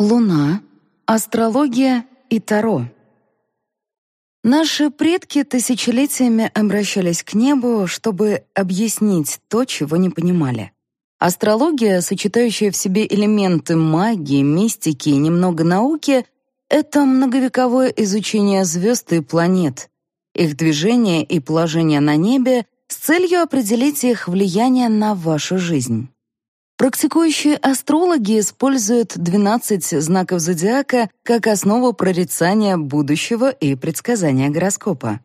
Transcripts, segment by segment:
Луна, астрология и Таро. Наши предки тысячелетиями обращались к небу, чтобы объяснить то, чего не понимали. Астрология, сочетающая в себе элементы магии, мистики и немного науки, это многовековое изучение звезд и планет, их движения и положение на небе с целью определить их влияние на вашу жизнь. Практикующие астрологи используют 12 знаков зодиака как основу прорицания будущего и предсказания гороскопа.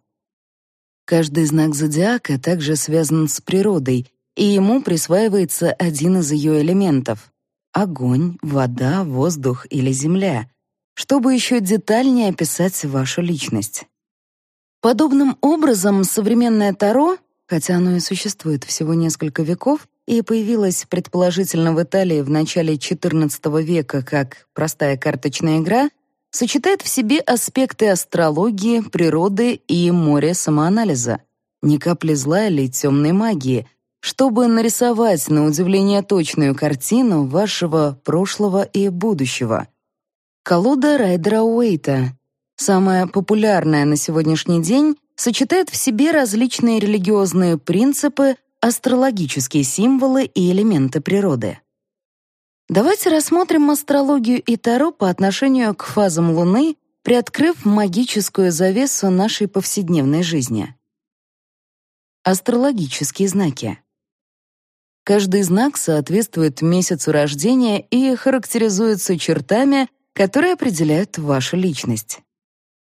Каждый знак зодиака также связан с природой, и ему присваивается один из ее элементов — огонь, вода, воздух или земля, чтобы еще детальнее описать вашу личность. Подобным образом современное Таро, хотя оно и существует всего несколько веков, и появилась предположительно в Италии в начале XIV века как простая карточная игра, сочетает в себе аспекты астрологии, природы и моря самоанализа, ни капли зла или темной магии, чтобы нарисовать на удивление точную картину вашего прошлого и будущего. Колода Райдера Уэйта, самая популярная на сегодняшний день, сочетает в себе различные религиозные принципы, астрологические символы и элементы природы. Давайте рассмотрим астрологию и Таро по отношению к фазам Луны, приоткрыв магическую завесу нашей повседневной жизни. Астрологические знаки. Каждый знак соответствует месяцу рождения и характеризуется чертами, которые определяют вашу личность.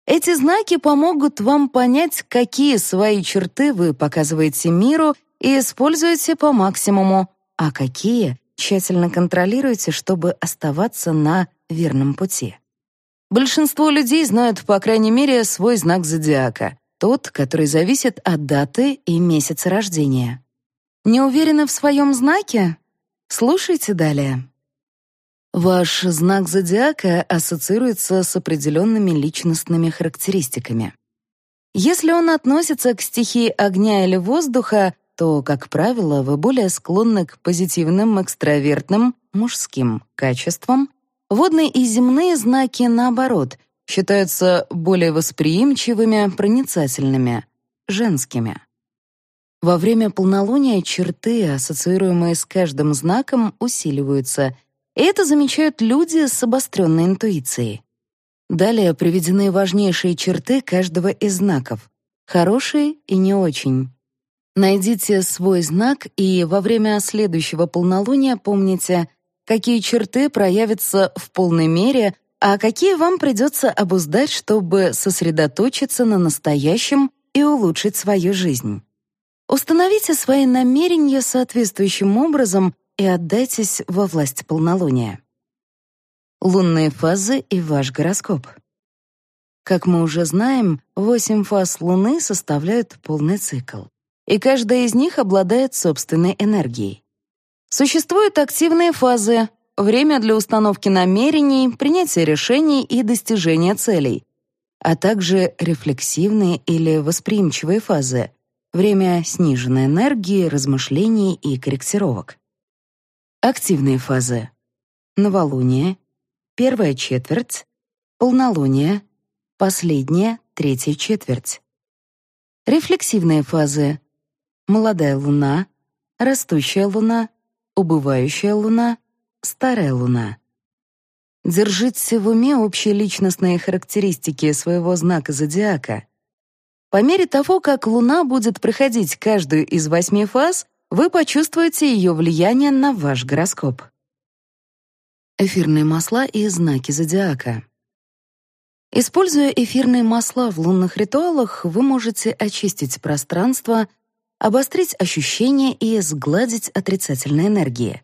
Эти знаки помогут вам понять, какие свои черты вы показываете миру и используете по максимуму, а какие тщательно контролируете, чтобы оставаться на верном пути. Большинство людей знают, по крайней мере, свой знак зодиака, тот, который зависит от даты и месяца рождения. Не уверены в своем знаке? Слушайте далее. Ваш знак зодиака ассоциируется с определенными личностными характеристиками. Если он относится к стихии огня или воздуха, то, как правило, вы более склонны к позитивным, экстравертным, мужским качествам. Водные и земные знаки, наоборот, считаются более восприимчивыми, проницательными, женскими. Во время полнолуния черты, ассоциируемые с каждым знаком, усиливаются, и это замечают люди с обостренной интуицией. Далее приведены важнейшие черты каждого из знаков — хорошие и не очень. Найдите свой знак и во время следующего полнолуния помните, какие черты проявятся в полной мере, а какие вам придется обуздать, чтобы сосредоточиться на настоящем и улучшить свою жизнь. Установите свои намерения соответствующим образом и отдайтесь во власть полнолуния. Лунные фазы и ваш гороскоп. Как мы уже знаем, восемь фаз Луны составляют полный цикл и каждая из них обладает собственной энергией. Существуют активные фазы, время для установки намерений, принятия решений и достижения целей, а также рефлексивные или восприимчивые фазы, время сниженной энергии, размышлений и корректировок. Активные фазы. Новолуние, первая четверть, полнолуние, последняя, третья четверть. Рефлексивные фазы молодая луна, растущая луна, убывающая луна, старая луна. Держите в уме общие личностные характеристики своего знака зодиака. По мере того, как луна будет проходить каждую из восьми фаз, вы почувствуете ее влияние на ваш гороскоп. Эфирные масла и знаки зодиака. Используя эфирные масла в лунных ритуалах, вы можете очистить пространство, обострить ощущения и сгладить отрицательные энергии.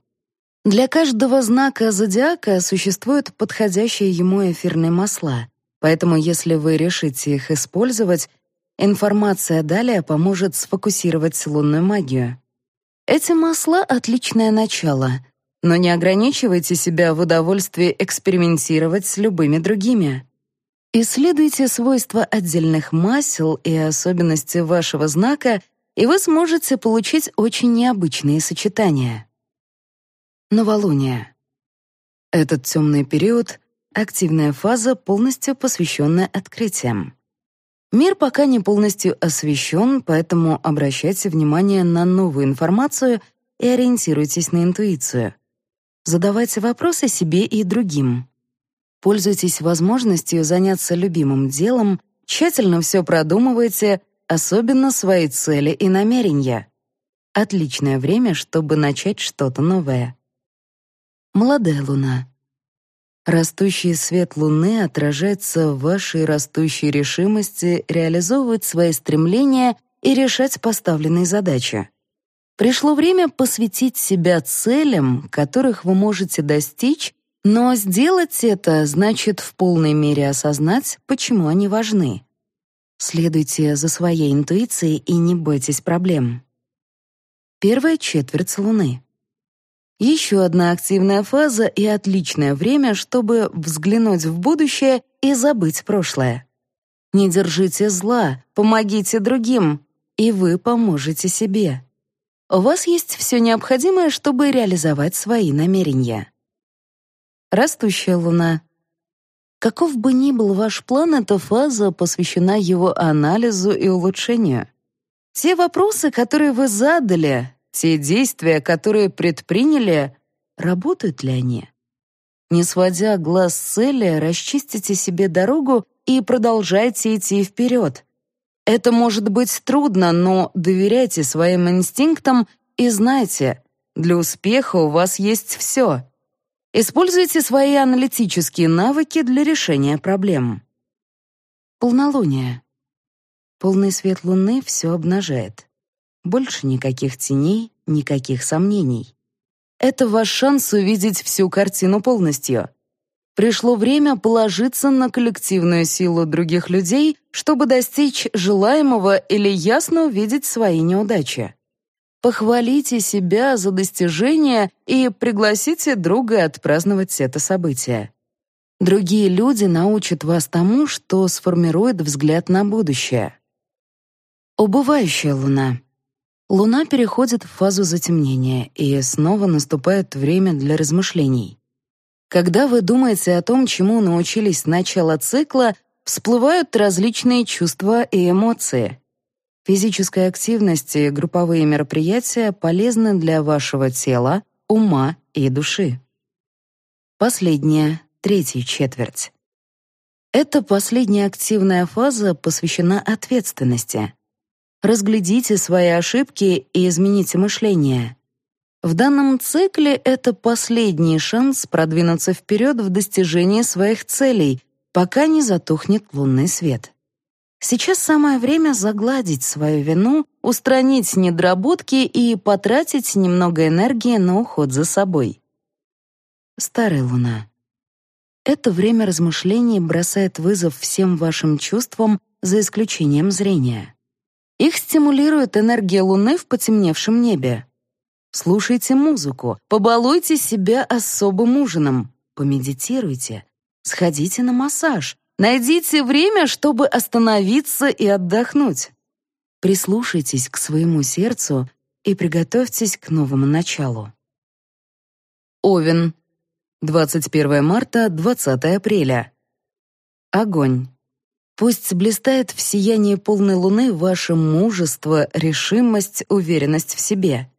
Для каждого знака зодиака существуют подходящие ему эфирные масла, поэтому если вы решите их использовать, информация далее поможет сфокусировать лунную магию. Эти масла — отличное начало, но не ограничивайте себя в удовольствии экспериментировать с любыми другими. Исследуйте свойства отдельных масел и особенности вашего знака и вы сможете получить очень необычные сочетания. Новолуние. Этот темный период Активная фаза, полностью посвященная открытиям. Мир пока не полностью освещен, поэтому обращайте внимание на новую информацию и ориентируйтесь на интуицию. Задавайте вопросы себе и другим. Пользуйтесь возможностью заняться любимым делом, тщательно все продумывайте, особенно свои цели и намерения. Отличное время, чтобы начать что-то новое. Молодая луна. Растущий свет луны отражается в вашей растущей решимости реализовывать свои стремления и решать поставленные задачи. Пришло время посвятить себя целям, которых вы можете достичь, но сделать это значит в полной мере осознать, почему они важны. Следуйте за своей интуицией и не бойтесь проблем. Первая четверть Луны. Еще одна активная фаза и отличное время, чтобы взглянуть в будущее и забыть прошлое. Не держите зла, помогите другим, и вы поможете себе. У вас есть все необходимое, чтобы реализовать свои намерения. Растущая луна. Каков бы ни был ваш план, эта фаза посвящена его анализу и улучшению. Те вопросы, которые вы задали, те действия, которые предприняли, работают ли они? Не сводя глаз с цели, расчистите себе дорогу и продолжайте идти вперед. Это может быть трудно, но доверяйте своим инстинктам и знайте, для успеха у вас есть все. Используйте свои аналитические навыки для решения проблем. Полнолуние. Полный свет луны все обнажает. Больше никаких теней, никаких сомнений. Это ваш шанс увидеть всю картину полностью. Пришло время положиться на коллективную силу других людей, чтобы достичь желаемого или ясно увидеть свои неудачи. Похвалите себя за достижения и пригласите друга отпраздновать это событие. Другие люди научат вас тому, что сформирует взгляд на будущее. Убывающая луна. Луна переходит в фазу затемнения, и снова наступает время для размышлений. Когда вы думаете о том, чему научились с начала цикла, всплывают различные чувства и эмоции. Физическая активность и групповые мероприятия полезны для вашего тела, ума и души. Последняя, третья четверть. Эта последняя активная фаза посвящена ответственности. Разглядите свои ошибки и измените мышление. В данном цикле это последний шанс продвинуться вперед в достижении своих целей, пока не затухнет лунный свет. Сейчас самое время загладить свою вину, устранить недоработки и потратить немного энергии на уход за собой. Старая луна. Это время размышлений бросает вызов всем вашим чувствам, за исключением зрения. Их стимулирует энергия луны в потемневшем небе. Слушайте музыку, побалуйте себя особым ужином, помедитируйте, сходите на массаж, найдите время, чтобы остановиться и отдохнуть. Прислушайтесь к своему сердцу и приготовьтесь к новому началу. Овен. 21 марта, 20 апреля. Огонь. Пусть блистает в сиянии полной луны ваше мужество, решимость, уверенность в себе.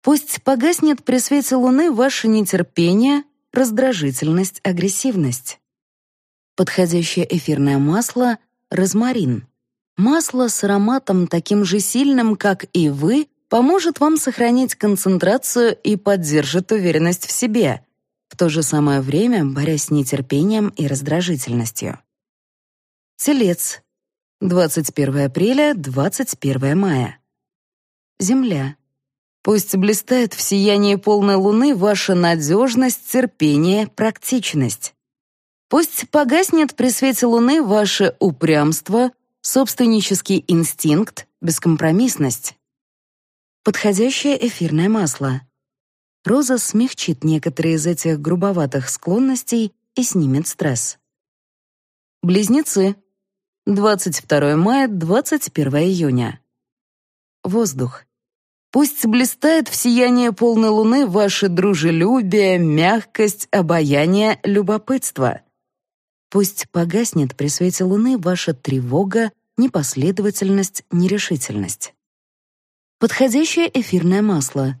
Пусть погаснет при свете луны ваше нетерпение, раздражительность, агрессивность. Подходящее эфирное масло — розмарин. Масло с ароматом таким же сильным, как и вы, поможет вам сохранить концентрацию и поддержит уверенность в себе, в то же самое время борясь с нетерпением и раздражительностью. Телец. 21 апреля, 21 мая. Земля. Пусть блистает в сиянии полной луны ваша надежность, терпение, практичность. Пусть погаснет при свете луны ваше упрямство, собственнический инстинкт, бескомпромиссность. Подходящее эфирное масло. Роза смягчит некоторые из этих грубоватых склонностей и снимет стресс. Близнецы. 22 мая, 21 июня. Воздух. Пусть блистает в сиянии полной луны ваше дружелюбие, мягкость, обаяние, любопытство. Пусть погаснет при свете луны ваша тревога, непоследовательность, нерешительность. Подходящее эфирное масло.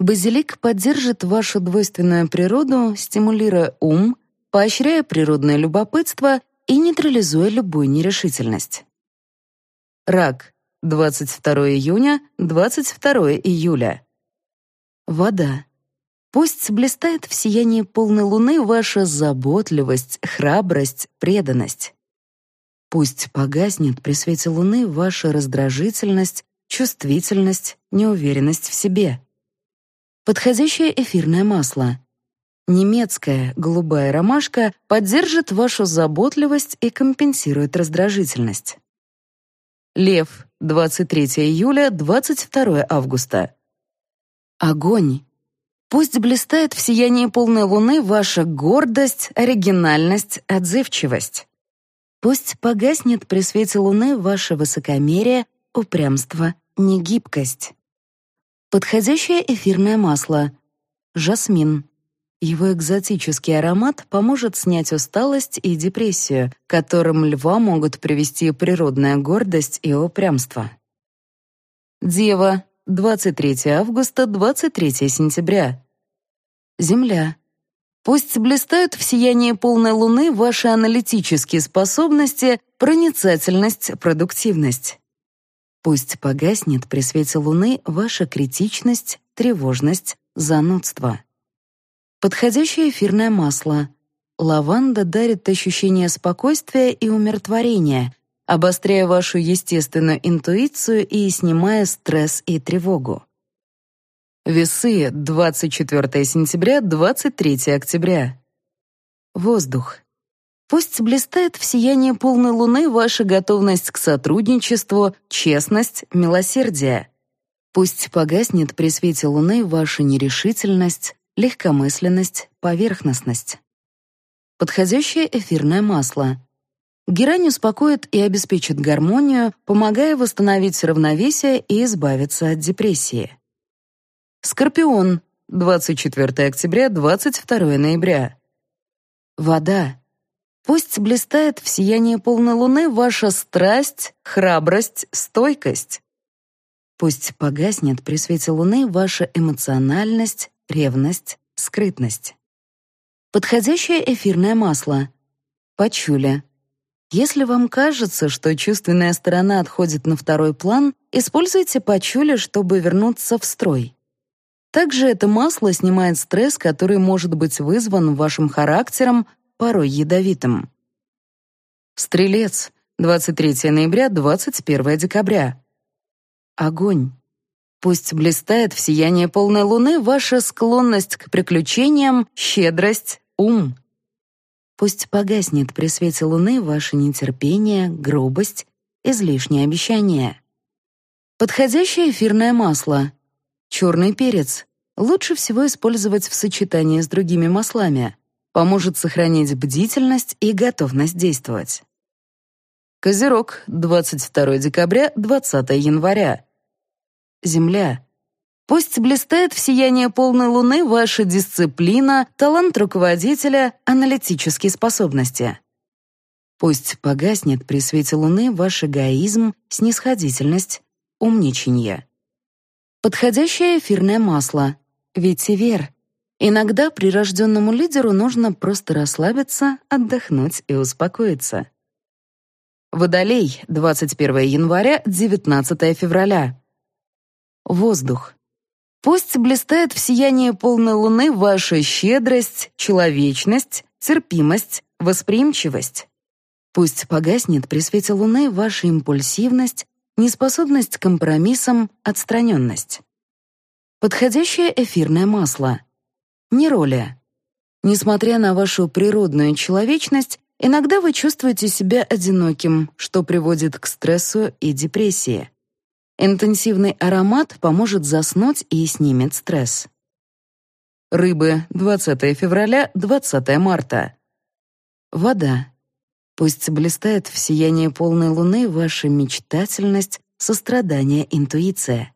Базилик поддержит вашу двойственную природу, стимулируя ум, поощряя природное любопытство и нейтрализуя любую нерешительность. Рак. 22 июня, 22 июля. Вода. Пусть блистает в сиянии полной луны ваша заботливость, храбрость, преданность. Пусть погаснет при свете луны ваша раздражительность, чувствительность, неуверенность в себе. Подходящее эфирное масло. Немецкая голубая ромашка поддержит вашу заботливость и компенсирует раздражительность. Лев, 23 июля, 22 августа. Огонь. Пусть блистает в сиянии полной луны ваша гордость, оригинальность, отзывчивость. Пусть погаснет при свете луны ваше высокомерие, упрямство, негибкость. Подходящее эфирное масло. Жасмин. Его экзотический аромат поможет снять усталость и депрессию, которым льва могут привести природная гордость и упрямство. Дева. 23 августа, 23 сентября. Земля. Пусть блистают в сиянии полной луны ваши аналитические способности, проницательность, продуктивность. Пусть погаснет при свете луны ваша критичность, тревожность, занудство. Подходящее эфирное масло. Лаванда дарит ощущение спокойствия и умиротворения, обостряя вашу естественную интуицию и снимая стресс и тревогу. Весы 24 сентября, 23 октября. Воздух. Пусть блистает в сиянии полной луны ваша готовность к сотрудничеству, честность, милосердие. Пусть погаснет при свете луны ваша нерешительность, легкомысленность, поверхностность. Подходящее эфирное масло. Герань успокоит и обеспечит гармонию, помогая восстановить равновесие и избавиться от депрессии. Скорпион. 24 октября, 22 ноября. Вода. Пусть блистает в сиянии полной луны ваша страсть, храбрость, стойкость. Пусть погаснет при свете луны ваша эмоциональность, ревность, скрытность. Подходящее эфирное масло. Пачуля. Если вам кажется, что чувственная сторона отходит на второй план, используйте пачуля, чтобы вернуться в строй. Также это масло снимает стресс, который может быть вызван вашим характером, порой ядовитым. Стрелец. 23 ноября, 21 декабря. Огонь. Пусть блистает в сиянии полной луны ваша склонность к приключениям, щедрость, ум. Пусть погаснет при свете луны ваше нетерпение, грубость, излишнее обещание. Подходящее эфирное масло. Черный перец. Лучше всего использовать в сочетании с другими маслами. Поможет сохранить бдительность и готовность действовать. Козерог, 22 декабря, 20 января. Земля. Пусть блистает в сиянии полной луны ваша дисциплина, талант руководителя, аналитические способности. Пусть погаснет при свете луны ваш эгоизм, снисходительность, умничанье. Подходящее эфирное масло. Ветивер. Иногда прирожденному лидеру нужно просто расслабиться, отдохнуть и успокоиться. Водолей, 21 января, 19 февраля. Воздух. Пусть блистает в сиянии полной луны ваша щедрость, человечность, терпимость, восприимчивость. Пусть погаснет при свете луны ваша импульсивность, неспособность к компромиссам, отстраненность. Подходящее эфирное масло. Нероля. Несмотря на вашу природную человечность, иногда вы чувствуете себя одиноким, что приводит к стрессу и депрессии. Интенсивный аромат поможет заснуть и снимет стресс. Рыбы, 20 февраля, 20 марта. Вода. Пусть блистает в сиянии полной луны ваша мечтательность, сострадание, интуиция.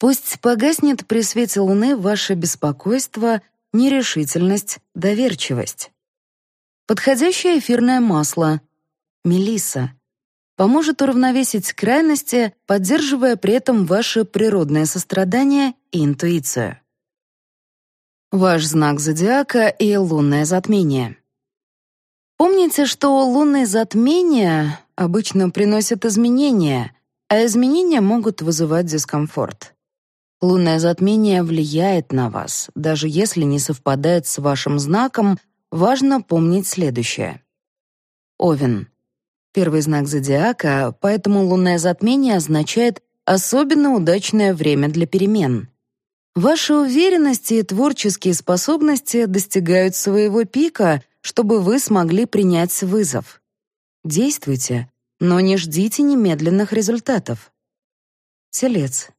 Пусть погаснет при свете луны ваше беспокойство, нерешительность, доверчивость. Подходящее эфирное масло. Мелисса. Поможет уравновесить крайности, поддерживая при этом ваше природное сострадание и интуицию. Ваш знак зодиака и лунное затмение. Помните, что лунные затмения обычно приносят изменения, а изменения могут вызывать дискомфорт. Лунное затмение влияет на вас, даже если не совпадает с вашим знаком, важно помнить следующее. Овен. Первый знак зодиака, поэтому лунное затмение означает особенно удачное время для перемен. Ваши уверенности и творческие способности достигают своего пика, чтобы вы смогли принять вызов. Действуйте, но не ждите немедленных результатов. Телец.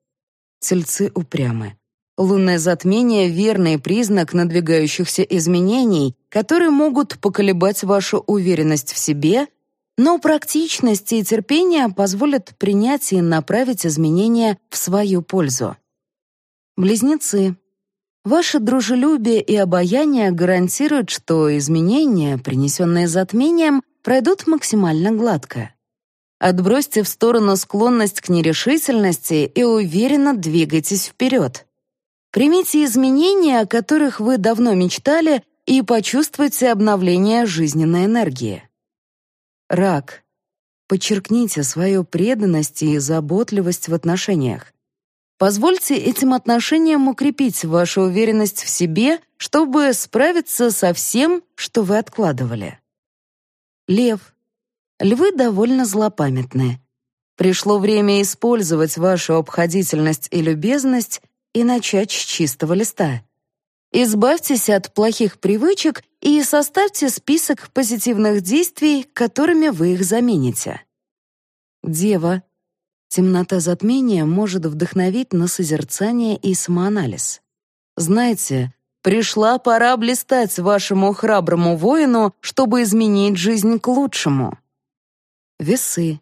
Тельцы упрямы. Лунное затмение — верный признак надвигающихся изменений, которые могут поколебать вашу уверенность в себе, но практичность и терпение позволят принять и направить изменения в свою пользу. Близнецы. Ваше дружелюбие и обаяние гарантируют, что изменения, принесенные затмением, пройдут максимально гладко. Отбросьте в сторону склонность к нерешительности и уверенно двигайтесь вперед. Примите изменения, о которых вы давно мечтали, и почувствуйте обновление жизненной энергии. Рак. Подчеркните свою преданность и заботливость в отношениях. Позвольте этим отношениям укрепить вашу уверенность в себе, чтобы справиться со всем, что вы откладывали. Лев. Львы довольно злопамятны. Пришло время использовать вашу обходительность и любезность и начать с чистого листа. Избавьтесь от плохих привычек и составьте список позитивных действий, которыми вы их замените. Дева. Темнота затмения может вдохновить на созерцание и самоанализ. Знаете, пришла пора блистать вашему храброму воину, чтобы изменить жизнь к лучшему. Весы.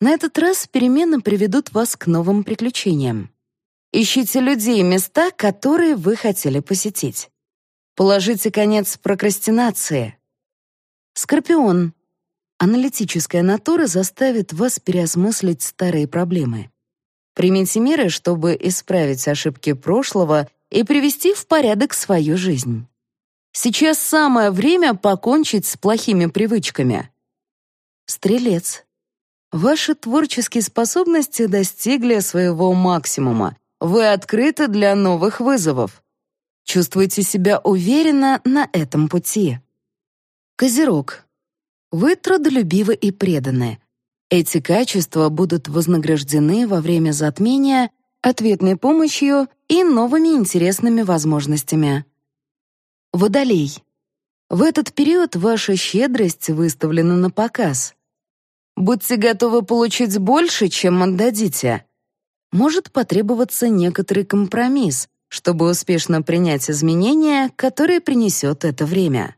На этот раз перемены приведут вас к новым приключениям. Ищите людей и места, которые вы хотели посетить. Положите конец прокрастинации. Скорпион. Аналитическая натура заставит вас переосмыслить старые проблемы. Примите меры, чтобы исправить ошибки прошлого и привести в порядок свою жизнь. Сейчас самое время покончить с плохими привычками. Стрелец. Ваши творческие способности достигли своего максимума. Вы открыты для новых вызовов. Чувствуете себя уверенно на этом пути. Козерог. Вы трудолюбивы и преданы. Эти качества будут вознаграждены во время затмения ответной помощью и новыми интересными возможностями. Водолей. В этот период ваша щедрость выставлена на показ. Будьте готовы получить больше, чем отдадите. Может потребоваться некоторый компромисс, чтобы успешно принять изменения, которые принесет это время.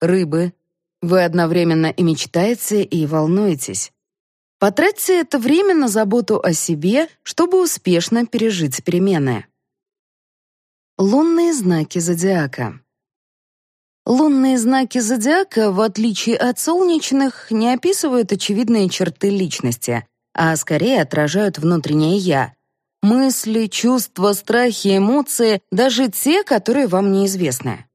Рыбы. Вы одновременно и мечтаете, и волнуетесь. Потратьте это время на заботу о себе, чтобы успешно пережить перемены. Лунные знаки зодиака. Лунные знаки зодиака, в отличие от солнечных, не описывают очевидные черты личности, а скорее отражают внутреннее «я». Мысли, чувства, страхи, эмоции, даже те, которые вам неизвестны.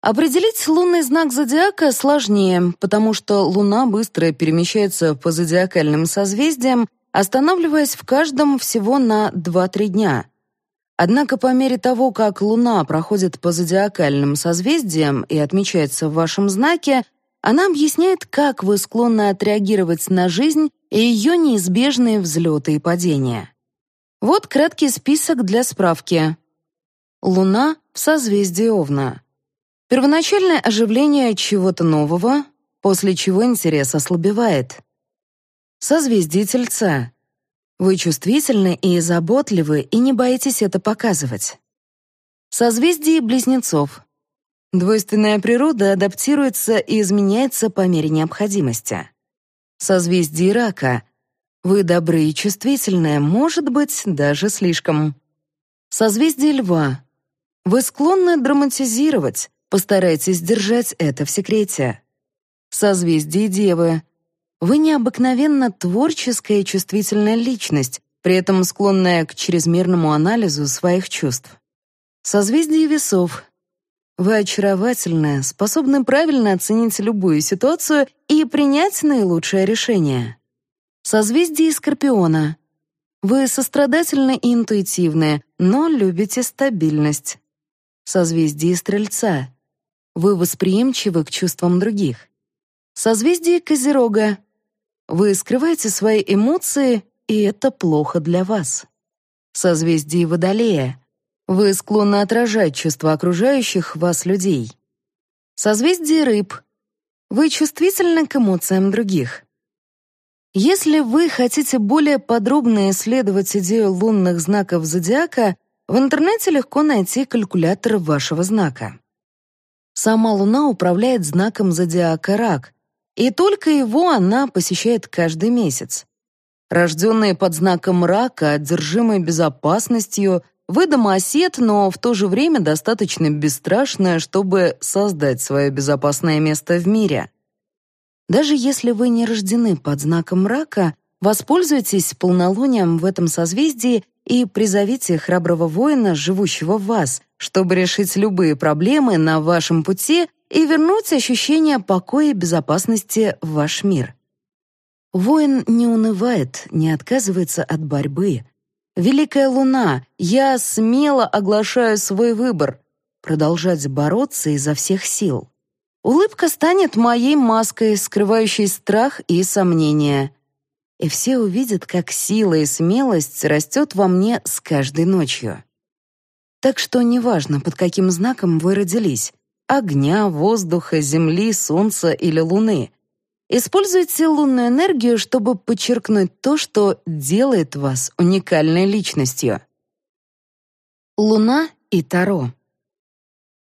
Определить лунный знак зодиака сложнее, потому что Луна быстро перемещается по зодиакальным созвездиям, останавливаясь в каждом всего на 2-3 дня. Однако по мере того, как Луна проходит по зодиакальным созвездиям и отмечается в вашем знаке, она объясняет, как вы склонны отреагировать на жизнь и ее неизбежные взлеты и падения. Вот краткий список для справки. Луна в созвездии Овна. Первоначальное оживление чего-то нового, после чего интерес ослабевает. Созвездие Тельца. Вы чувствительны и заботливы и не боитесь это показывать. Созвездие близнецов. Двойственная природа адаптируется и изменяется по мере необходимости. Созвездие рака. Вы добры и чувствительны, может быть, даже слишком. Созвездие льва. Вы склонны драматизировать, Постарайтесь держать это в секрете. Созвездие Девы. Вы необыкновенно творческая и чувствительная личность, при этом склонная к чрезмерному анализу своих чувств. Созвездие Весов. Вы очаровательны, способны правильно оценить любую ситуацию и принять наилучшее решение. Созвездие Скорпиона. Вы сострадательны и интуитивны, но любите стабильность. Созвездие Стрельца. Вы восприимчивы к чувствам других. Созвездие Козерога. Вы скрываете свои эмоции, и это плохо для вас. Созвездие Водолея. Вы склонны отражать чувства окружающих вас людей. Созвездие Рыб. Вы чувствительны к эмоциям других. Если вы хотите более подробно исследовать идею лунных знаков зодиака, в интернете легко найти калькулятор вашего знака. Сама Луна управляет знаком зодиака Рак, и только его она посещает каждый месяц. Рожденные под знаком Рака, одержимые безопасностью, вы домосед, но в то же время достаточно бесстрашная, чтобы создать свое безопасное место в мире. Даже если вы не рождены под знаком рака, воспользуйтесь полнолунием в этом созвездии и призовите храброго воина, живущего в вас, чтобы решить любые проблемы на вашем пути и вернуть ощущение покоя и безопасности в ваш мир. Воин не унывает, не отказывается от борьбы. Великая луна, я смело оглашаю свой выбор — продолжать бороться изо всех сил. Улыбка станет моей маской, скрывающей страх и сомнения. И все увидят, как сила и смелость растет во мне с каждой ночью. Так что неважно, под каким знаком вы родились — огня, воздуха, земли, солнца или луны — Используйте лунную энергию, чтобы подчеркнуть то, что делает вас уникальной личностью. Луна и Таро.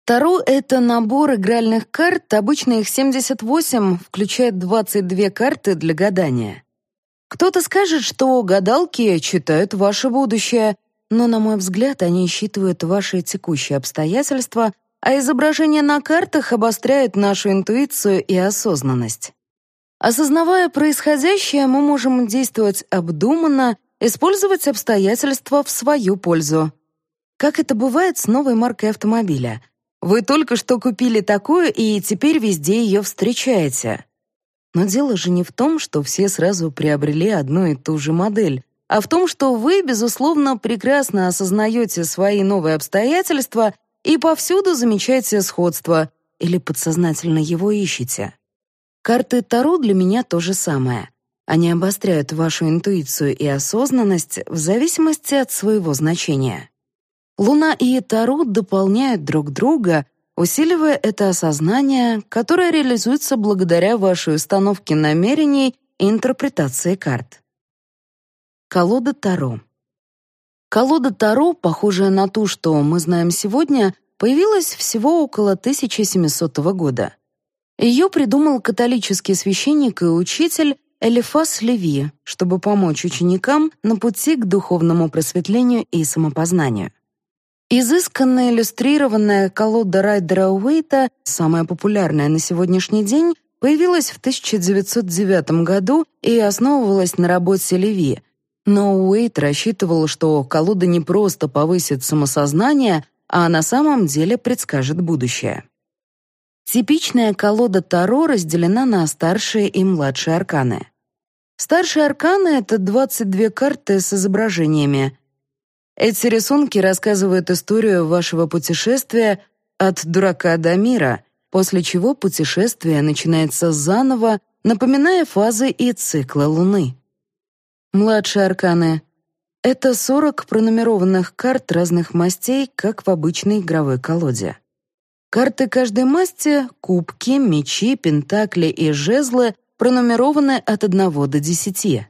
Таро — это набор игральных карт, обычно их 78, включает 22 карты для гадания. Кто-то скажет, что гадалки читают ваше будущее, но, на мой взгляд, они считывают ваши текущие обстоятельства, а изображения на картах обостряют нашу интуицию и осознанность. Осознавая происходящее, мы можем действовать обдуманно, использовать обстоятельства в свою пользу. Как это бывает с новой маркой автомобиля — вы только что купили такую и теперь везде ее встречаете. Но дело же не в том, что все сразу приобрели одну и ту же модель, а в том, что вы, безусловно, прекрасно осознаете свои новые обстоятельства и повсюду замечаете сходство или подсознательно его ищете. Карты Таро для меня то же самое. Они обостряют вашу интуицию и осознанность в зависимости от своего значения. Луна и Таро дополняют друг друга, усиливая это осознание, которое реализуется благодаря вашей установке намерений и интерпретации карт. Колода Таро. Колода Таро, похожая на ту, что мы знаем сегодня, появилась всего около 1700 года. Ее придумал католический священник и учитель Элифас Леви, чтобы помочь ученикам на пути к духовному просветлению и самопознанию. Изысканная иллюстрированная колода Райдера Уэйта, самая популярная на сегодняшний день, появилась в 1909 году и основывалась на работе Леви. Но Уэйт рассчитывал, что колода не просто повысит самосознание, а на самом деле предскажет будущее. Типичная колода Таро разделена на старшие и младшие арканы. Старшие арканы — это 22 карты с изображениями — эти рисунки рассказывают историю вашего путешествия от дурака до мира, после чего путешествие начинается заново, напоминая фазы и циклы Луны. Младшие арканы — это 40 пронумерованных карт разных мастей, как в обычной игровой колоде. Карты каждой масти — кубки, мечи, пентакли и жезлы — пронумерованы от 1 до 10.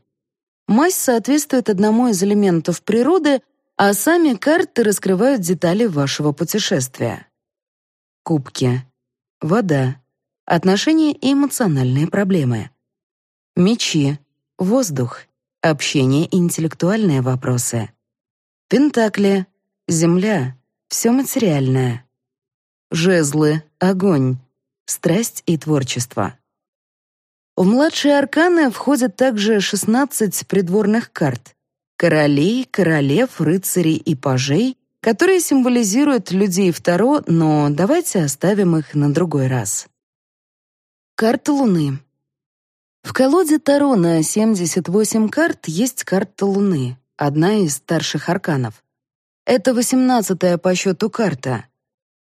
Масть соответствует одному из элементов природы, а сами карты раскрывают детали вашего путешествия. Кубки. Вода. Отношения и эмоциональные проблемы. Мечи. Воздух. Общение и интеллектуальные вопросы. Пентакли. Земля. Все материальное. Жезлы — огонь. Страсть и творчество. В младшие арканы входят также 16 придворных карт. Королей, королев, рыцарей и пажей, которые символизируют людей Второ, но давайте оставим их на другой раз. Карта Луны. В колоде Таро на 78 карт есть карта Луны, одна из старших арканов. Это восемнадцатая по счету карта.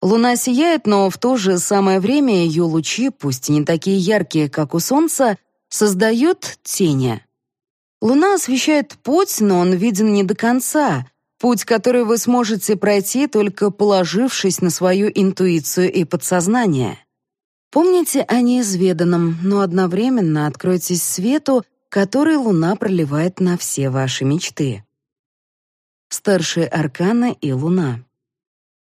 Луна сияет, но в то же самое время ее лучи, пусть и не такие яркие, как у Солнца, создают тени. Луна освещает путь, но он виден не до конца, путь, который вы сможете пройти, только положившись на свою интуицию и подсознание. Помните о неизведанном, но одновременно откройтесь свету, который Луна проливает на все ваши мечты старшие арканы и Луна.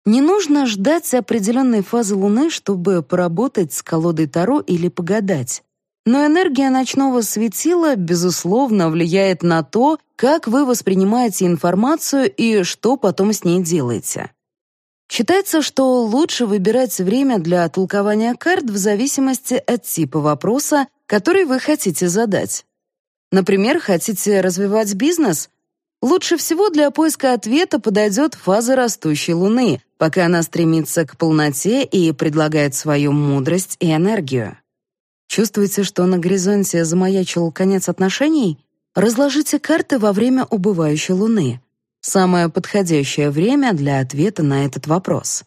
Не нужно ждать определенной фазы Луны, чтобы поработать с колодой Таро или погадать. Но энергия ночного светила, безусловно, влияет на то, как вы воспринимаете информацию и что потом с ней делаете. Считается, что лучше выбирать время для толкования карт в зависимости от типа вопроса, который вы хотите задать. Например, хотите развивать бизнес? Лучше всего для поиска ответа подойдет фаза растущей Луны, пока она стремится к полноте и предлагает свою мудрость и энергию. Чувствуете, что на горизонте замаячил конец отношений? Разложите карты во время убывающей Луны. Самое подходящее время для ответа на этот вопрос.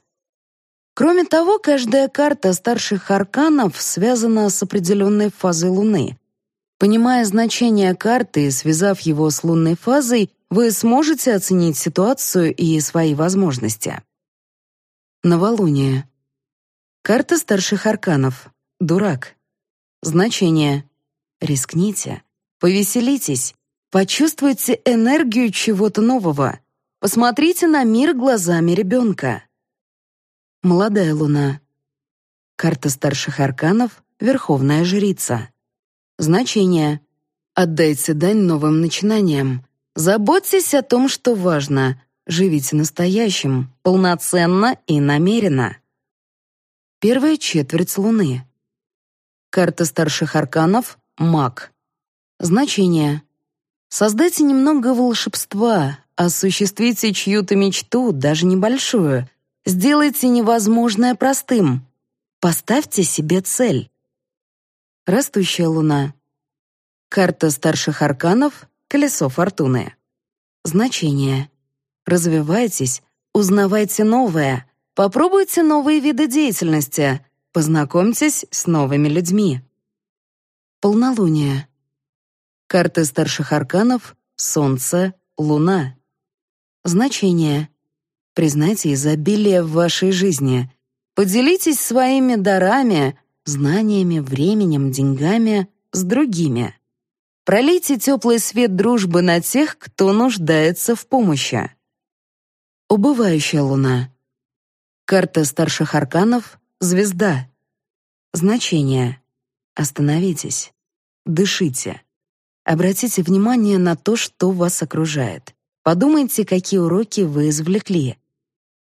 Кроме того, каждая карта старших арканов связана с определенной фазой Луны. Понимая значение карты и связав его с лунной фазой, вы сможете оценить ситуацию и свои возможности. Новолуние. Карта старших арканов. Дурак. Значение. Рискните. Повеселитесь. Почувствуйте энергию чего-то нового. Посмотрите на мир глазами ребенка. Молодая луна. Карта старших арканов. Верховная жрица. Значение. Отдайте дань новым начинаниям. Заботьтесь о том, что важно. Живите настоящим, полноценно и намеренно. Первая четверть Луны. Карта старших арканов — маг. Значение. Создайте немного волшебства, осуществите чью-то мечту, даже небольшую. Сделайте невозможное простым. Поставьте себе цель. Растущая луна. Карта старших арканов Колесо фортуны. Значение. Развивайтесь, узнавайте новое, попробуйте новые виды деятельности, познакомьтесь с новыми людьми. Полнолуние. Карты старших арканов, Солнце, Луна. Значение. Признайте изобилие в вашей жизни. Поделитесь своими дарами, знаниями, временем, деньгами с другими. Пролейте теплый свет дружбы на тех, кто нуждается в помощи. Убывающая луна. Карта старших арканов — звезда. Значение. Остановитесь. Дышите. Обратите внимание на то, что вас окружает. Подумайте, какие уроки вы извлекли.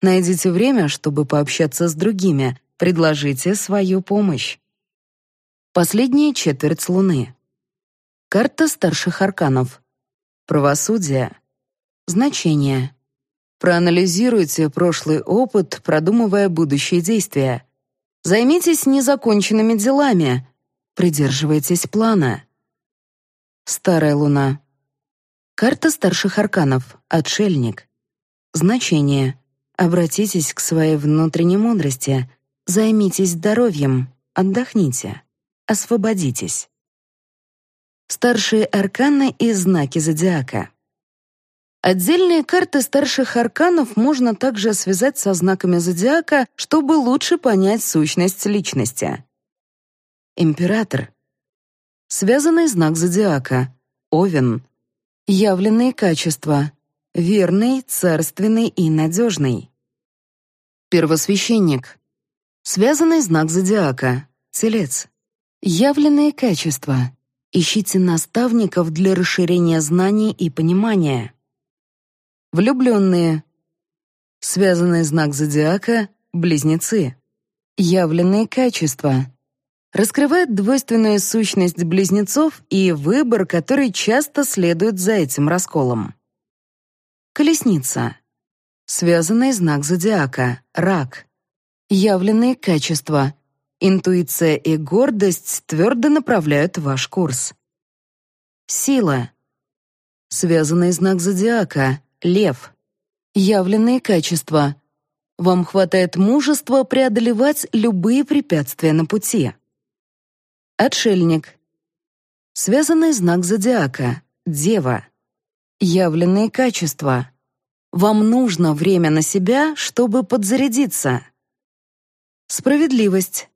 Найдите время, чтобы пообщаться с другими. Предложите свою помощь. Последняя четверть Луны. Карта старших арканов. Правосудие. Значение. Проанализируйте прошлый опыт, продумывая будущие действия. Займитесь незаконченными делами. Придерживайтесь плана. Старая луна. Карта старших арканов. Отшельник. Значение. Обратитесь к своей внутренней мудрости. Займитесь здоровьем. Отдохните. Освободитесь старшие арканы и знаки зодиака. Отдельные карты старших арканов можно также связать со знаками зодиака, чтобы лучше понять сущность личности. Император. Связанный знак зодиака. Овен. Явленные качества. Верный, царственный и надежный. Первосвященник. Связанный знак зодиака. Телец. Явленные качества. Ищите наставников для расширения знаний и понимания. Влюбленные. Связанный знак зодиака — близнецы. Явленные качества. Раскрывает двойственную сущность близнецов и выбор, который часто следует за этим расколом. Колесница. Связанный знак зодиака — рак. Явленные качества. Интуиция и гордость твердо направляют ваш курс. Сила. Связанный знак зодиака — лев. Явленные качества. Вам хватает мужества преодолевать любые препятствия на пути. Отшельник. Связанный знак зодиака — дева. Явленные качества. Вам нужно время на себя, чтобы подзарядиться. Справедливость.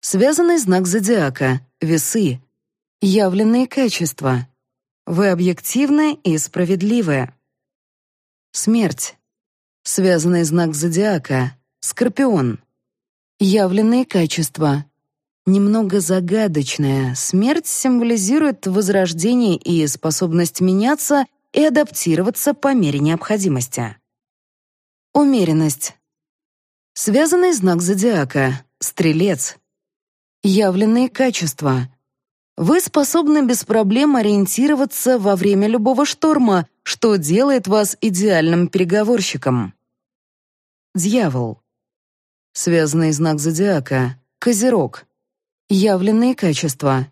Связанный знак зодиака — весы. Явленные качества. Вы объективны и справедливы. Смерть. Связанный знак зодиака — скорпион. Явленные качества. Немного загадочная, смерть символизирует возрождение и способность меняться и адаптироваться по мере необходимости. Умеренность. Связанный знак зодиака — стрелец. Явленные качества. Вы способны без проблем ориентироваться во время любого шторма, что делает вас идеальным переговорщиком. Дьявол. Связанный знак зодиака — Козерог. Явленные качества.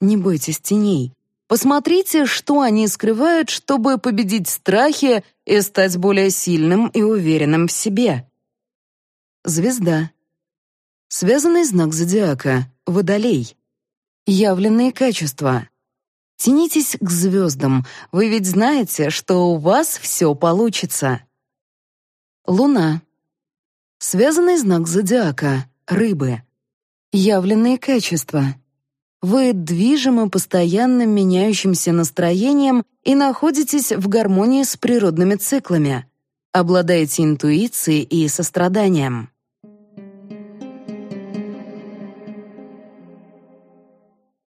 Не бойтесь теней. Посмотрите, что они скрывают, чтобы победить страхи и стать более сильным и уверенным в себе. Звезда. Связанный знак зодиака — Водолей. Явленные качества. Тянитесь к звездам, вы ведь знаете, что у вас все получится. Луна. Связанный знак зодиака — Рыбы. Явленные качества. Вы движимы постоянно меняющимся настроением и находитесь в гармонии с природными циклами. Обладаете интуицией и состраданием.